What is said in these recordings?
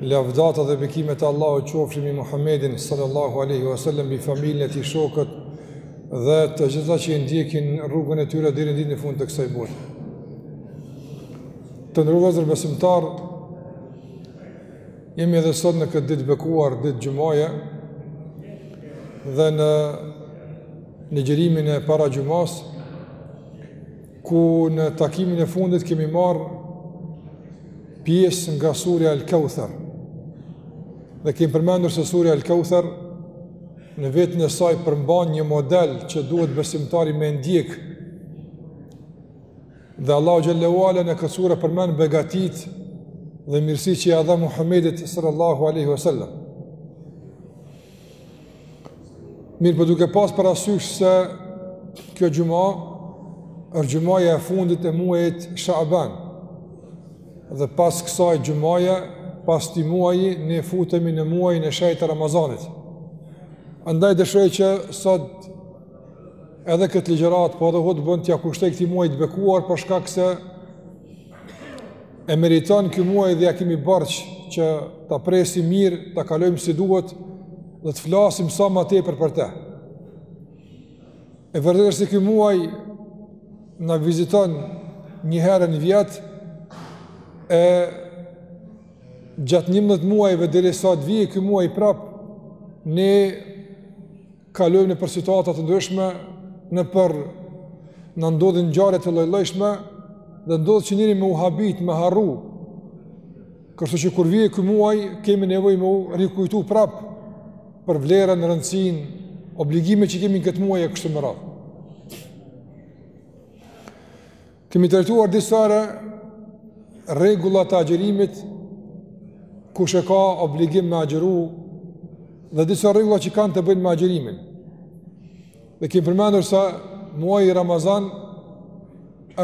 Lavdata dhe bekimet e Allahut qofshin mbi Muhammedin sallallahu alaihi wasallam, mbi familjen e tij, shokët dhe të gjithë ata që i ndjekin rrugën e tyre deri në ditën e fundit të kësaj bote. Të nderuar vëllezër besimtarë, jemi edhe sot në këtë ditë të bekuar, ditë xhumaje dhe në ligjërimin e para xhumasë ku në takimin e fundit kemi marrë pjesë nga surja El Kauthar. Dhe kemi përmendur se surja El Kauthar në veten e saj përmban një model që duhet besimtari me ndjek. Dhe Allahu xhallahu ala në këtë sure përmend begatitë dhe mirësitë që ia dha Muhamedit sallallahu alaihi wasallam. Mirëpo duke pas parasysh se kjo xhuma është xhumaja e fundit e muajit Shaban. Dhe pas kësaj xhumaje, pas këtij muaji, ne futemi në muajin e shejtë të Ramazanit. Andaj dëshoj që sot edhe këtë ligjëratë, po edhe hutben t'ia kushtoj këtij muaji të bekuar, për shkak se e meriton ky muaj dhe ia kemi borxh që ta presim mirë, ta kalojmë si duhet dhe të flasim sa më tepër për të. E vërtetë është se ky muaj na viziton një herë në vit e gjatë 11 muajve derisa të vijë ky muaj prap ne Kalojmë nëpër situata të ndryshme, nëpër, na ndodhin ngjarje të llojllojshme, dhe ndodh që njeri me u habit, me harru, kështu që kur vjen ky muaj, kemi nevojë me u rikujtu prap për vlerën, rëndësinë, obligimet që kemi në këtë muaj e kështu me radhë. Kemi trajtuar disa herë rregullat e agjërimit, kush e ka obligim me agjëru dhe disa rregulla që kanë të bëjnë me agjërimin. Dhe kemi përmendur se muaji i Ramazanit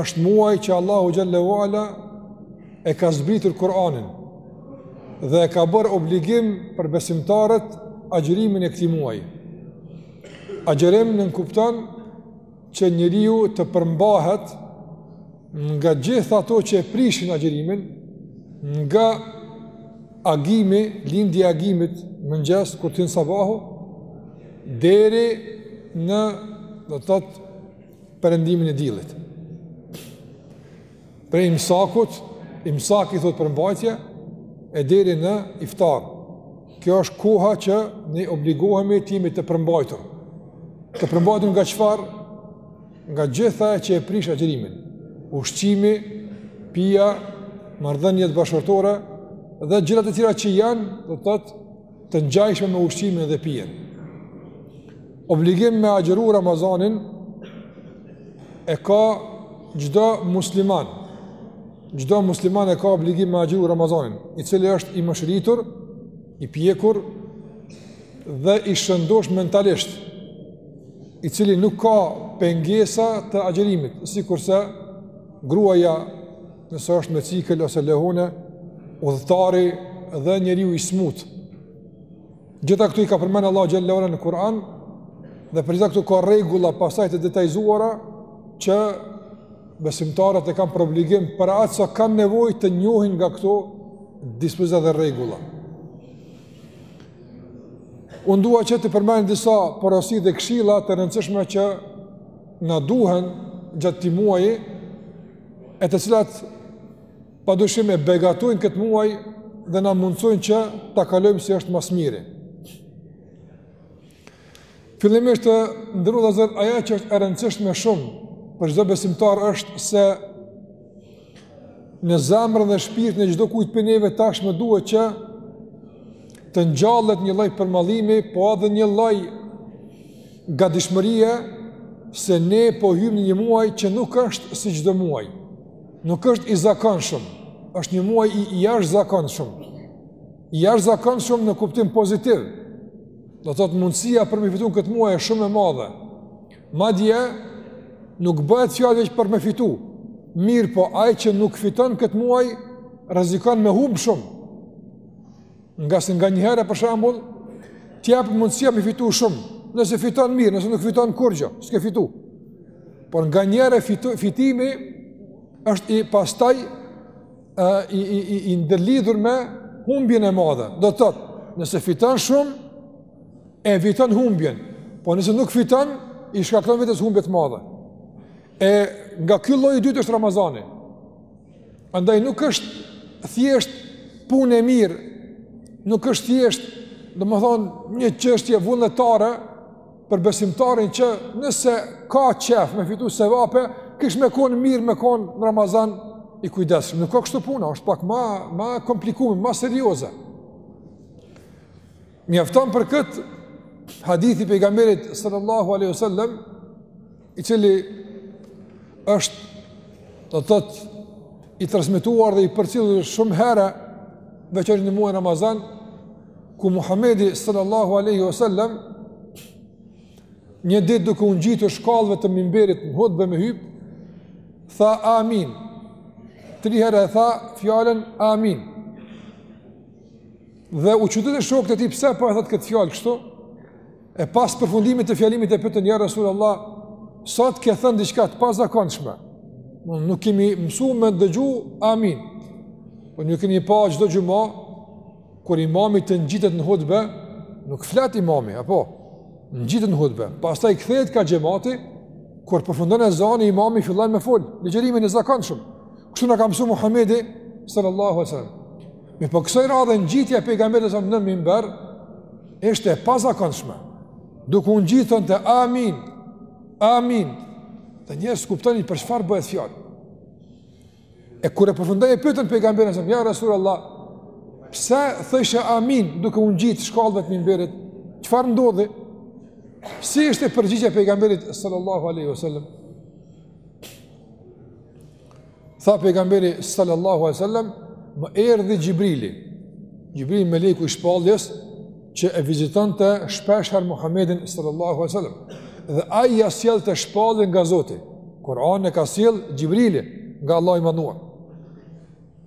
është muaji që Allahu xhallahu ala e ka zbritur Kur'anin dhe e ka bërë obligim për besimtarët agjërimin e këtij muaji. Agjërim nënkupton që njeriu të përmbahet nga gjithë ato që e prishin agjërimin, nga agimi, lindja e agimit në mëngjes, kur të hin sabahu, deri në, do të thotë, perëndimin e dillit. Prej imsakut, imsaki thotë përmbajtje, e deri në iftar. Kjo është koha që ne obligohemi të jemi të përmbajtur. Të përmbajtur nga çfarë? Nga gjitha që e prish agjerimin. Ushqimi, pija, marrëdhëniet bashkëshortore, dhe gjërat e tjera që janë, do të thotë të ngjajshme me ushqimin dhe pijen. Obligim me agjëru Ramazanin e ka çdo musliman, çdo musliman e ka obligim me agjëru Ramazanin, i cili është i moshërritur, i pjekur dhe i shëndoshë mentalisht, i cili nuk ka pengesa të agjërimit, sikurse gruaja nëse është me cikël ose lehonë, udhëtari dhe njeriu i sëmutë. Gjitha këto i ka përmend Allahu xhel-le ve ala në Kur'an dhe për gjitha këto ka rregulla pastaj të detajizuara që besimtarët e kanë për obligim për aq sa kanë nevojë të njohin nga këto dispozita dhe rregulla. Unë dua që t'i përmendi disa porosi dhe këshilla të rëndësishme që na duhen gjatë këtij muaji e të cilat Pa dyshim e begatojnë këtë muaj dhe na mundësojnë që ta kalojmë si është ma së miri. Fillimisht të nderuar vëllezër, ajo që është e rëndësishme shumë, për çdo besimtar është se në zemrën dhe shpirtin e çdokujt prej neve tashmë duhet që të ngjallet një lloj përmallimi, po edhe një lloj gadishmërie se ne po hymë në një muaj që nuk është si çdo muaj. Nuk është i zakonshëm, është një muaj i jashtëzakonshëm. I jashtëzakonshëm në kuptim pozitiv. Do të thotë mundësia për me fitu në këtë muaj e shumë e madhe. Madje, nuk bëhet fjalë veç për me fitu. Mirëpo, ai që nuk fiton këtë muaj, rrezikon me humb shumë. Ngase nganjëherë për shembull, të jepet mundësia me fitu shumë. Nëse fiton mirë, nëse nuk fiton kurgjo s'ke fitu. Por nganjëherë fitimi është i pastaj i i i i ndërlidhur me humbjen e madhe. Do të thotë, nëse fiton shumë, eviton humbjen. Po nëse nuk fiton, i shkakton vetes humbje të madhe. E nga ky lloj i dytë është Ramazani. Andaj nuk është thjesht punë e mirë, nuk është thjesht, domethonë, një çështje vullnetare për besimtarin që nëse ka qejf me fitu sevape, kish me konë mirë me konë në Ramazan i kujdesshëm. Nuk o kështu puna, është pak ma, ma e komplikume, ma serioze. Mjafton për këtë hadithi i pejgamberit sallallahu alaihi wasallam i cili është do të thotë i transmetuar dhe i përcjellur shumë herë veçanërisht në muajin Ramazan ku Muhamedi sallallahu alaihi wasallam një ditë duke u ngjitur shkallëve të mimberit në hutbë me hyp tha amin tri herë tha fjalën amin dhe u çuditën shokët e tij pse po e thotë këtë fjalë kështu E pas përfundimit të fjalimit e pyetën, ja Rasul Allah, sot ke thënë diçka të pazakonshme, nuk jemi mësu me të dëgju, amin. Po e keni pa çdo xhuma, kur imami ngjitet në hutbe, nuk flet imami, apo, ngjitet në hutbe, pastaj kthehet ka xhemati, kur përfundon ezani, imami fillon me fol, ligjërimin e zakonshëm. Kështu na ka mësu Muhamedi, sallallahu alaihi wasallam. Mirëpo kësaj radhe ngjitja e pejgamberit sa në minber Ishte e pazakonshme. Duke u ngjit thonte amin, amin, dhe njerëzit s'kuptonin për çfarë bëhet fjalë. E kur e përfundoi e pyetën pejgamberin se ja Rasulullah, pse thoshe amin duke u ngjit shkallëve të mimberit? Çfarë ndodhi? Si ishte përgjigja e pejgamberit sallallahu alaihi wasallam? Tha pejgamberi sallallahu alaihi wasallam, më erdhi Xhibrili. Xhibrili meleku i shpalljes që e vizitonte shpeshherë Muhamedin sallallahu alaihi wasallam. Dhe ai ia sjellte shpalljen nga Zoti. Kur'anin e ka sjell Xhibrili nga Allahu i Madhëruar.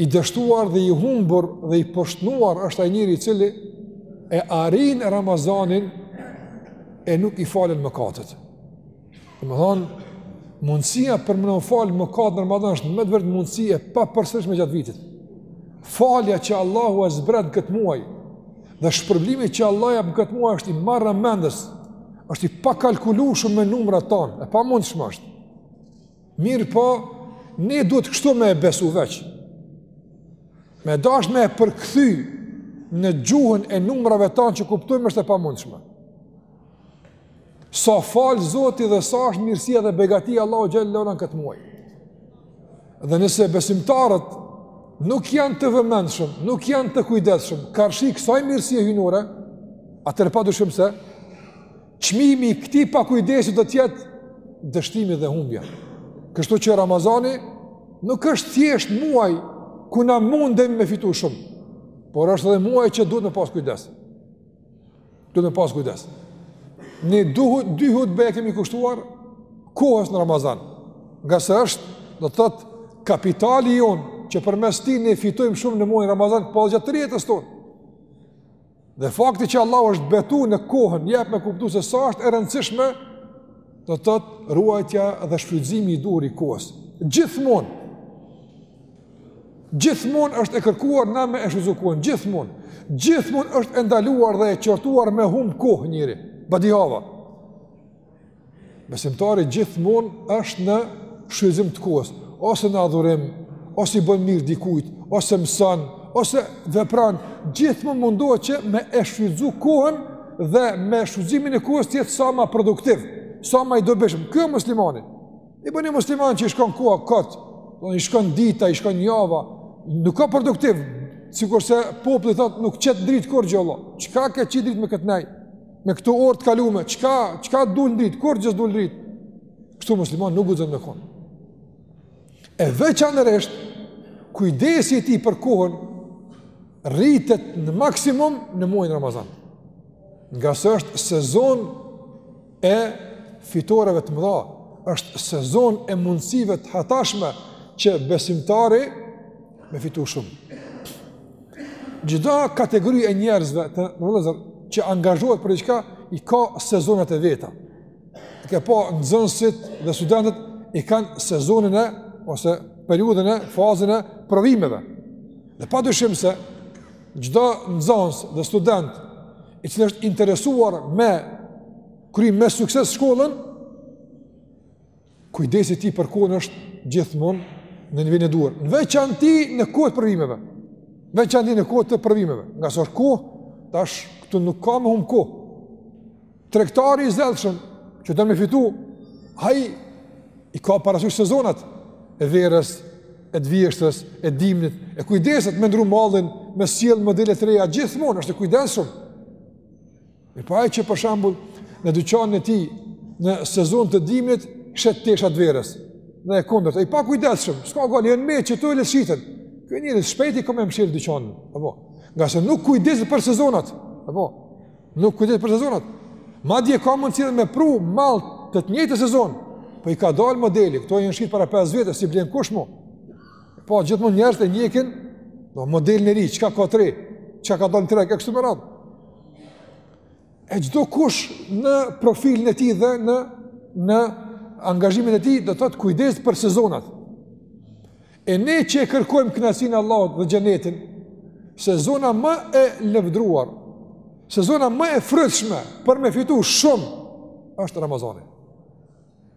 I dështuar dhe i humbur dhe i poshtnuar është ai njeri i cili e arrin Ramazanin e nuk i falen mëkatet. Domethënë mundësia për me na u falë mëkatet në Ramadan është me të vërtetë mundësi e papërsëritshme gjatë vitit. Falja që Allahu e zbret këtë muaj dhe shpërblimi që Allahu e jep këtë muaj është i marramendës, është i pakalkulueshëm me numrat tanë, e pamundshme është. Mirëpo, ne duhet kështu me e besu veç. Me dash me e përkëthy në gjuhën e numrave tanë që kuptojmë është e pamundshme. Sa fal zoti dhe sa është mirësia dhe begatia e Allahut xhele shanuhu në këtë muaj. Dhe nëse besimtarët nuk janë të vëmendshëm, nuk janë të kujdesshëm, karshi kësaj mirësie hyjnore, atëherë padyshim se Çmimi i këtij pakujdesi do të jetë dështimi dhe humbja. Kështu që Ramazani nuk është thjesht muaj ku na mundem me fitu shumë, por është edhe muaj që duhet me pas kujdes. Duhet me pas kujdes. Ne duhet dy hutbe ia kemi kushtuar kohës në Ramazan. Ngase është, do të thotë, kapitali jonë që përmes tij ne fitojmë shumë në muajin Ramazan, po gjatë tërë jetës tonë. Dhe fakti që Allahu është betu në kohën, jep me kuptu se sa është e rëndësishme, do të thotë ruajtja dhe shfrytëzimi i duhur i kohës. Gjithmonë, gjithmonë është e kërkuar na me e shfrytëzu kohën, gjithmonë, gjithmonë është e ndaluar dhe e qortuar me hum kohë njeri, badihava. Besimtari gjithmonë është në shfrytëzim të kohës, ose në adhurim, ose i bën mirë dikujt, ose mëson, ose vepron, gjithmonë mundohet që me e shfrytëzu kohën dhe me shfrytëzimin e kohës të jetë sa më produktiv, sa më i dobishëm. Ky është muslimani. I bëhet një musliman që i shkon koha kot, i shkon dita, i shkon java, nuk ka produktiv. Sikurse populli thotë nuk qet n'dritë kurgjë Allah. Çka ke qit n'dritë me këtë nejë? me këto orë të kalume, çka dul n'dritë, kurgjë s'dul n'dritë. Kështu musliman nuk guxon me kon. E veçanërisht kujdesi i tij për kohën rritet në maksimum në muajin Ramazan. Ngase është sezon e fitoreve të mëdha, është sezon e mundësive të hatashme që besimtari me fitu shumë. Çdo kategori e njerëzve vëllezër që angazhohet për diqka, i ka sezonat e veta. I ke pa nxënësit dhe studentët i kanë sezonin e, ose periudhën e, fazën e provimeve. Dhe pa dyshim se çdo nxënës dhe student i cili është interesuar me kry me sukses shkollën, Kujdesi i tij për kohën është gjithmonë në nivelin e duhur. Në veçanti në kohë të provimeve. Në veçanti në kohë të provimeve. Ngase është kohë, tash këtu nuk ka me hum kohë. Tregtari i zellshëm që don me fitu, ai i ka parasysh sezonat e verës, e të vjeshtës, e dimnit, e kujdeset me ndru mallin, me sjell modele të reja gjithmonë, është i kujdesshëm. Me pa që për shembull në dyqanin e tij në sezon të dimnit ky shet teshat e verës. Dhe e kundërta, i pakujdesshëm, s'ka gëllë, jenë me që tu e lëshitën. Ky njeri, shpejt ka me mshilë dyqanin. Apo, ngase nuk kujdeset për sezonat. Apo, nuk kujdeset për sezonat. Madje ka mundësinë me pru mal të të njëjtit sezon. Po i ka dalë modeli, këto janë shitë para 5 vjetësh, s'i blen kush mo. Po, gjithmonë njerëzit e ndjekin, no, modelin e ri, çka ka të re, çka ka dalë në treg, e kështu me radhë. E çdokush në profilin e tij dhe në angazhimin e tij do të thotë kujdeset për sezonat. E ne që e kërkojmë kënaqësinë e Allahut dhe xhenetin, sezona më e lëvdruar, sezona më e frytshme për me fitu shumë është Ramazani.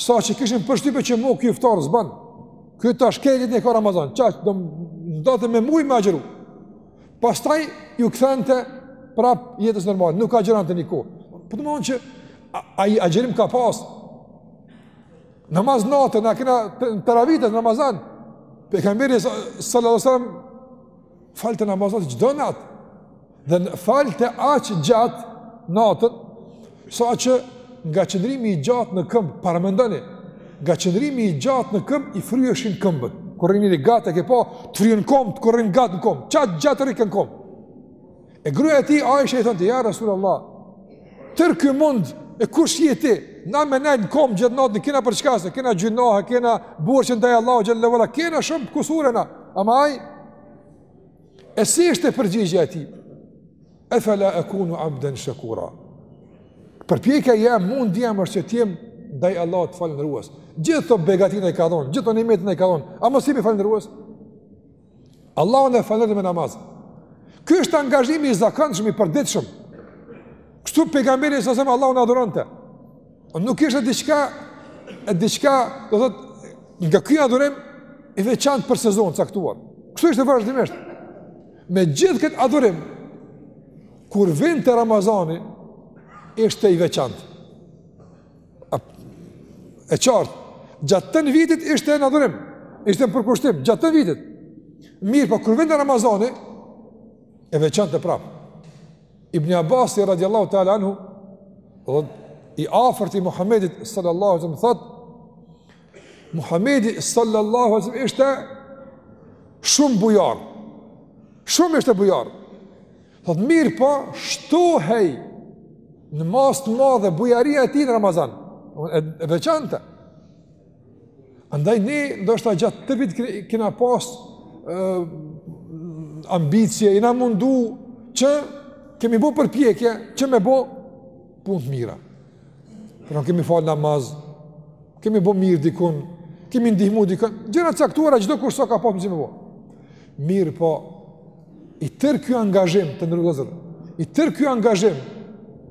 Saqë kishim përshtypje që mo ky iftar s'ban, ky tash krejt një ka Ramazan, ça do me thonë me muj me agjeru. Pastaj ju kthente prap jetës normale, nuk agjëronte një kohë. Po do me thonë që ai agjerim ka pas, namaz nate, na kena teravitë në Ramazan, pejgamberi sallallahu sallam, Falte namaz nate çdo natë, dhe falte aq gjatë natën, saqë nga qëndrimi i gjatë në këmbë, paramendoni, nga qëndrimi i gjatë në këmbë, i fryheshin këmbët. Kur rri njeri gatë e ke pa, të fryhen këmbët kur rrin gatë në këmbë, qaq gjatë rrike n'këmbë. E gruja e tij Aisha i thonte ja Resulullah, tërë ky mund e kush je ti? Na me nejt në kom gjithë natën, kena për çka se, kena gjynahe, kena borxh ndaj Allahut xhel-le ve ala, kena shumë kusure na, ama ai, e si ishte përgjigjja e tij, e fela ekunu abden shekura, përpjekja jeme mundi jem është që t'jem ndaj Allahut falënderues, gjithë kto begati m'i ka dhonë, gjithë kto nimete m'i ka dhonë, a mos t'jem falënderues? Allahun e falënderonte me namaz. Ky është angazhimi i zakonshëm i përditshëm. Kështu pejgamberi sa sem Allahun e adhuronte. Po nuk ishte diçka e diçka, do thot, nga ky adhurim i veçantë për sezon t'caktuar. Kështu ishte vazhdimisht. Me gjithë këtë adhurim kur vinte Ramazani ishte i veçantë. E qartë, gjatë tanë vitit ishte në adhurim, ishte në përkushtim, gjatë tanë vitit. Mirëpo kur vinte Ramazani, e veçonte prapë. Ibn Abbasi radiallahu ta'ala anhu, i afërt i Muhammedit sallallahu alaihi wasallam thot Muhammedi sallallahu alaihi wasallam ishte shumë bujar. Shumë ishte bujar. Thot mirëpo, shtohej në masë të madhe bujaria e tij në Ramazan, e, e veçonte. Andaj ne, ndoshta gjatë ktij viti kena pas e, ambicje, jena mundu që kemi bo përpjekje, që me bo punë të mira. Pra ne kemi falë namaz, kemi bo mirë dikun, kemi ndihmu dikun, gjëra t'caktuara çdokush sa ka pas mundsi me bo. Mirëpo, I tërë ky angazhim të nderuar vëllezër, i tërë ky angazhim,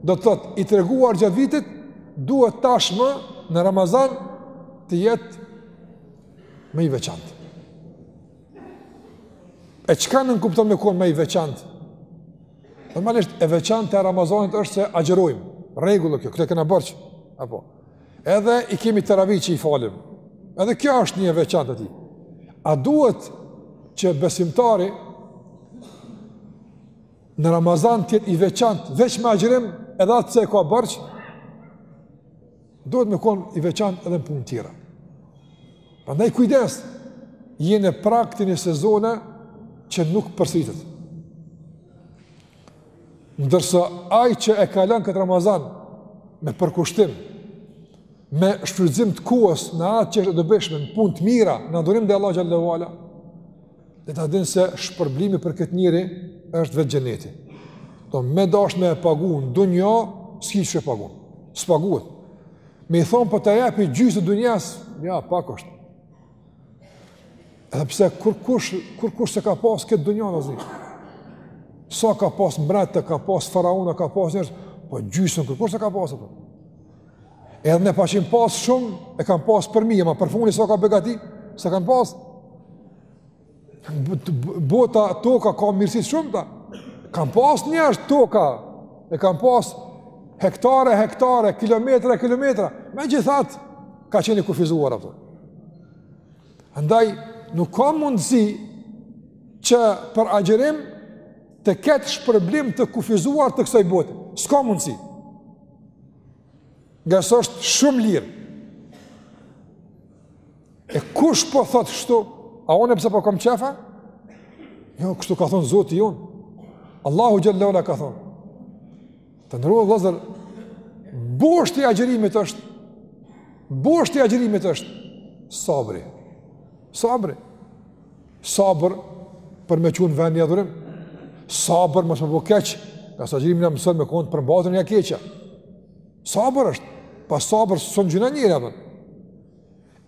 do të thot, i treguar gjatë vitit, duhet tashmë në Ramazan të jetë më i veçantë. E çka nënkupton me konë më i veçantë? Normalisht, e veçanta e Ramazanit është se agjërojmë, rregull kjo, këtë e kena borxh, apo, Edhe i kemi teravi që i falim. Edhe kjo është një veçanti. A duhet që besimtari në Ramazan të jetë i veçantë veç me agjërim edhe atë se e ka borxh? Duhet me konë i veçantë edhe në punë tjera. Prandaj kujdes, je në prak ti një sezone që nuk përsëritet. Ndërsa ai që e kalon këtë Ramazan me përkushtim, me shfrytëzim të kohës në atë që është e dobishme, në punë të mira, në adhurim te Allahu xhele ue ala, le ta dinë se shpërblimi për këtë njeri është vetë xheneti. Do me dasht me e pagu n'dunja, s'ki ç'e paguan. S'paguhet. Me i thon po ta japi gjysën e dunjas, ja pak është. Edhe pse kurkush, kurkush s'e ka pas këtë dunjanë hazi. Sa ka pas mbretë, ka pas faraona, ka pas njerëz, po gjysën, kurkush s'e ka pas ato. Edhe në paçin pas shumë, e kan pas përmi, e ma përfuni sa ka begati, s'e kan pas. bota toka ka mirësi t'shumta. Kan pas njerëz toka, e kan pas hektarë, hektarë, kilometra, kilometra. Megjithatë, kan qenë t'kufizuara ato. Andaj, nuk ka mundësi që për agjërim të ketë shpërblim të kufizuar të kësaj bote. S'ka mundësi. Ngase është shumë lirë. E kush po thotë kshtu? A unë pse po kom qef a? Jo, kështu ka thonë Zoti ynë. Allahu xhele ue ala ka thonë. Të nderuar vllezër, boshti i agjërimit është, boshti i agjërimit është, sabri. Sabri. Sabër për me çu n'vend një adhurim. Sabër mos me bo keq, ngase agjërimi mëson me kon t'përmbajtun nga e keqja. Sabër është, pa sabër s'osht asnjëra, po.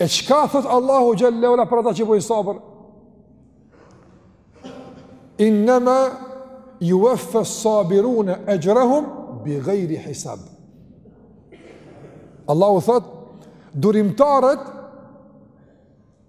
E çka thot Allahu xhele ue ala për ata që bëjnë sabër? Inma yuwaffa as-sabirun ajrahum bighayri hisab. Allahu thot durimtarët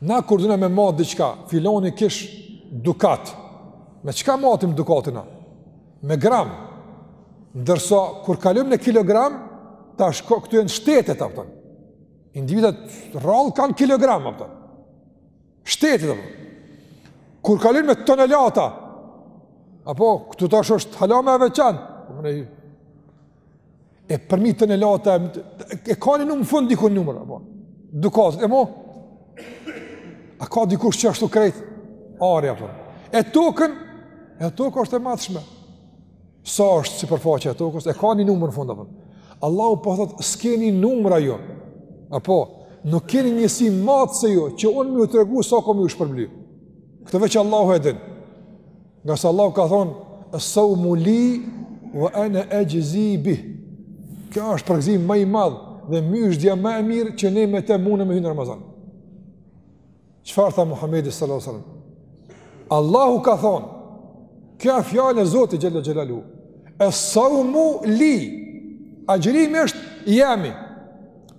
Na kur dona me matë diçka, filani kish dukat. Me çka matim dukatin na? Me gram. Ndërsa, kur kalojmë në kilogram, tash këtu janë shtetet, a po kupton. Individët rrallë kanë kilogram, a po kupton. Shtetet, a po kupton. Kur kalojmë në tonelata, apo, këtu tash osht hala ma e veçantë, a po kupton, E përmi tonelata, e ka një në fund dikun numër, apo? Dukatit, e mo? A ka dikush që ashtu krejt? Ari, apo? E tokën, e toka është e matshme. Sa është sipërfaqja e tokës, e ka një numër në fund, apo? Allahu po thot, s'keni numra ju. Apo, nuk keni njësi matëse ju, që unë me ju tregu sa kom me ju shpërbly. Këtë veç Allahu e din. Ngase Allahu ka thonë, "As-sawmu li wa ana ajzi bih." Kjo është përgëzim ma i madh dhe myzhdja ma e mirë që ne me të mun me hy n' Ramazan. Çfarë tha Muhamedi sallallahu alaihi wasallam? Allahu ka thonë, kjo fjalë e Zotit xhel-le xhelaluhu, "As-sawmu li." Agjërimi është i jemi.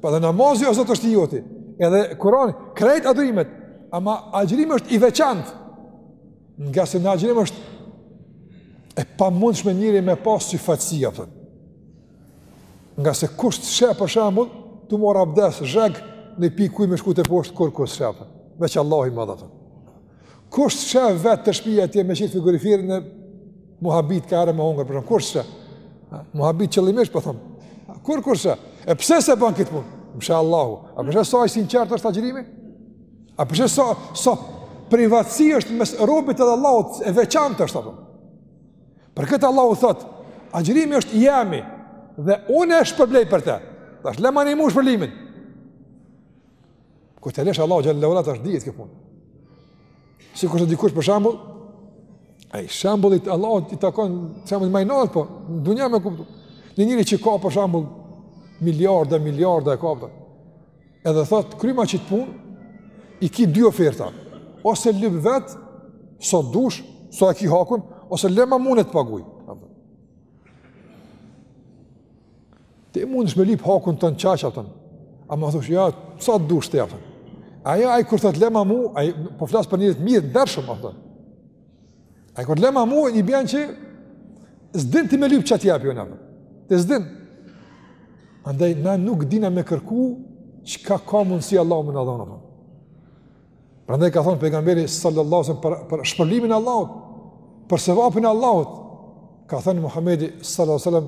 Po dhe namazi o Zot është i joti. Edhe Kurani krejt adhurimet, ama agjërimi është i veçantë. Ngase në agjërim është e pamundshme njeri me pas syfaqësi, a kupton. Ngase kush t'sheh për shembull, tu marr abdes, zheg, ni pikë uj me shku teposhtë, kurkush, kupton. Veç Allahu i madh, a kupton. Kush t'sheh vetë te shpija ti me qitë frigorifer në muhabet ka ardh me hongër, kupton. Kush t'sheh, muhabet qëllimisht, kupton. Po kurkush, e pse s'e ban këtë punë? M'sheh Allahu. A po sheh sa i sinqertë është agjërimi? A po sheh sa, sa privatësi është mes robit edhe Allahut e veçantë është apo? Për këtë Allahu thot, agjërimi është i jemi dhe unë e shpërblej për të. Tash lemani mu shpërblimin. Kur t'ia lesh Allahut xhel-le ve ala tash dihet kjo punë. Sikurse dikush për shembull, e shembulli Allahut i takon shembulli ma i nalt po, dunja me kuptu. Një njeri që ka për shembull miliarda, miliarda a kupton. Edhe thot kryma qit punë i ki dy oferta. Ose lyp vet sa t'dush, sa e ki hakun, ose lema mu e t'paguj. Ti mundesh me lyp hakun ton qaq, kupton. A me thon jo, sa t'dush ti, kupton. Ajo ai kur thot lema mu, ai po flas për njerëz t'mirë, t'ndershëm, kupton. Ai kur lema mu i bjen që s'din ti me lyp çka t'japi unë. Ti s'din. Andaj na nuk dina me kërku çka ka mundsi Allahu me na dhon apo. Prandaj ka thonë pejgamberi sallallahu alajhi wasallam për, për shpërblimin e Allahut, për sevapin e Allahut. Ka thonë Muhamedi sallallahu alajhi wasallam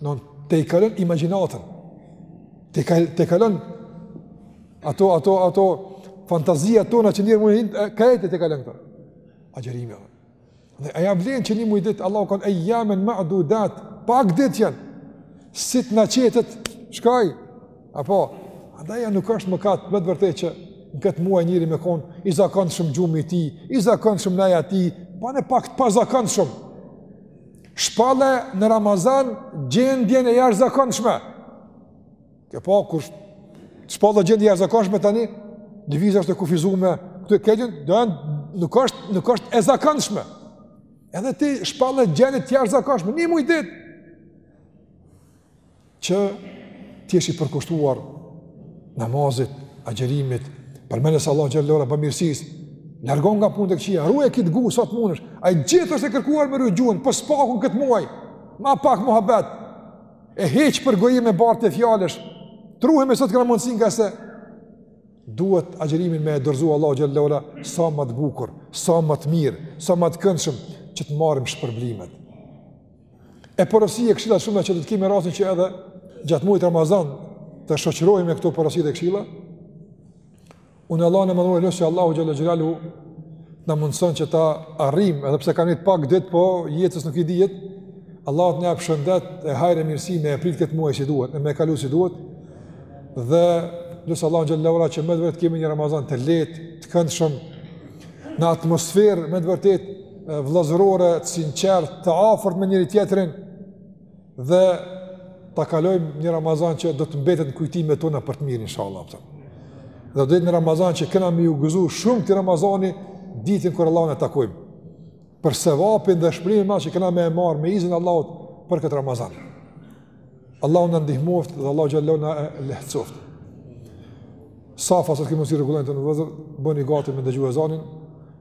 Do t'i kalon imagjinatën. T'i kal, t'i kalon ato ato ato fantazia tona që njeri mundet, ka e t'i kalon këta. Agjërimi, Allah. Dhe a ia vlen që një muj ditë, Allahu ka thonë, ejamen ma'dudat, pak ditë janë, si të në qetët, shkoj, apo, andaj a nuk është mëkat, me të vërtetë që në këtë muaj njeri me konë i zakonshëm, gjumi i tij, i zakonshëm, neja e tij, bane pak të pazakonshëm. Shpalle në Ramazan gjendjen e jashtëzakonshme. Ke pa, kur shpallet gjendje e jashtëzakonshme tani, lëvizja është e kufizume, këtë e keqen, do janë, nuk është, nuk është e zakonshme. Edhe ti shpalle gjendje të jashtëzakonshme, një muj ditë. që t'i jesh i përkushtuar namazit, agjërimit, përmendjes së Allahut xhele xhelaluhu, bamirësisë, largohu nga punët e këqija, ruaj këtë gjuhë sa të mundesh. Ai gjithë është e kërkuar me ru gjuhën, po s'paku n' këtë muaj. Ma pak muhabet. E hiç përgojim e bartje fjalësh. T'ruhemi sa t'kena mundësi ngase duhet agjërimin me ia dorzu Allahut xhele xhelaluhu sa më të bukur, sa më të mirë, sa më të këndshëm që të marrim shpërblimet. E porosi e këshilla shumë që do të kemi rastin që edhe gjatë muajit Ramazan të shoqërohemi me këto porosi dhe këshilla. Unë Allahun e madhëruar e lus që Allahu xhele xhelaluhu t'na mundëson që ta arrim, edhe pse ka mbet pak ditë, po jetës nuk i dihet, Allahu të na japë shëndet e hajr e mirësi me e prit këtë muaj si duhet, me e kalu si duhet, dhe lus Allahun xhele xhelaluhu që me të vërtetë kemi një Ramazan të lehtë, të këndshëm, në atmosferë me të vërtetë, vëllazërore, të sinqertë, të afërt me njëri tjetrin dhe ta kalojmë një Ramazan që do të mbetet në kujtimet tona për të mirë inshallah. Dhe do të jetë një Ramazan që kena me iu gëzu shumë këtij Ramazani ditën kur Allahun e takojmë. Për sevapin dhe shpërblimin që kena me e marr me izën e Allahut për këtë Ramazan. Allahu na ndihmoft dhe Allahu xhallahu na lehtësoft. Safat sa t'kemi mundësi rregullojmë, të nderuar vëllezër, bëhuni gati me dëgju ezanin,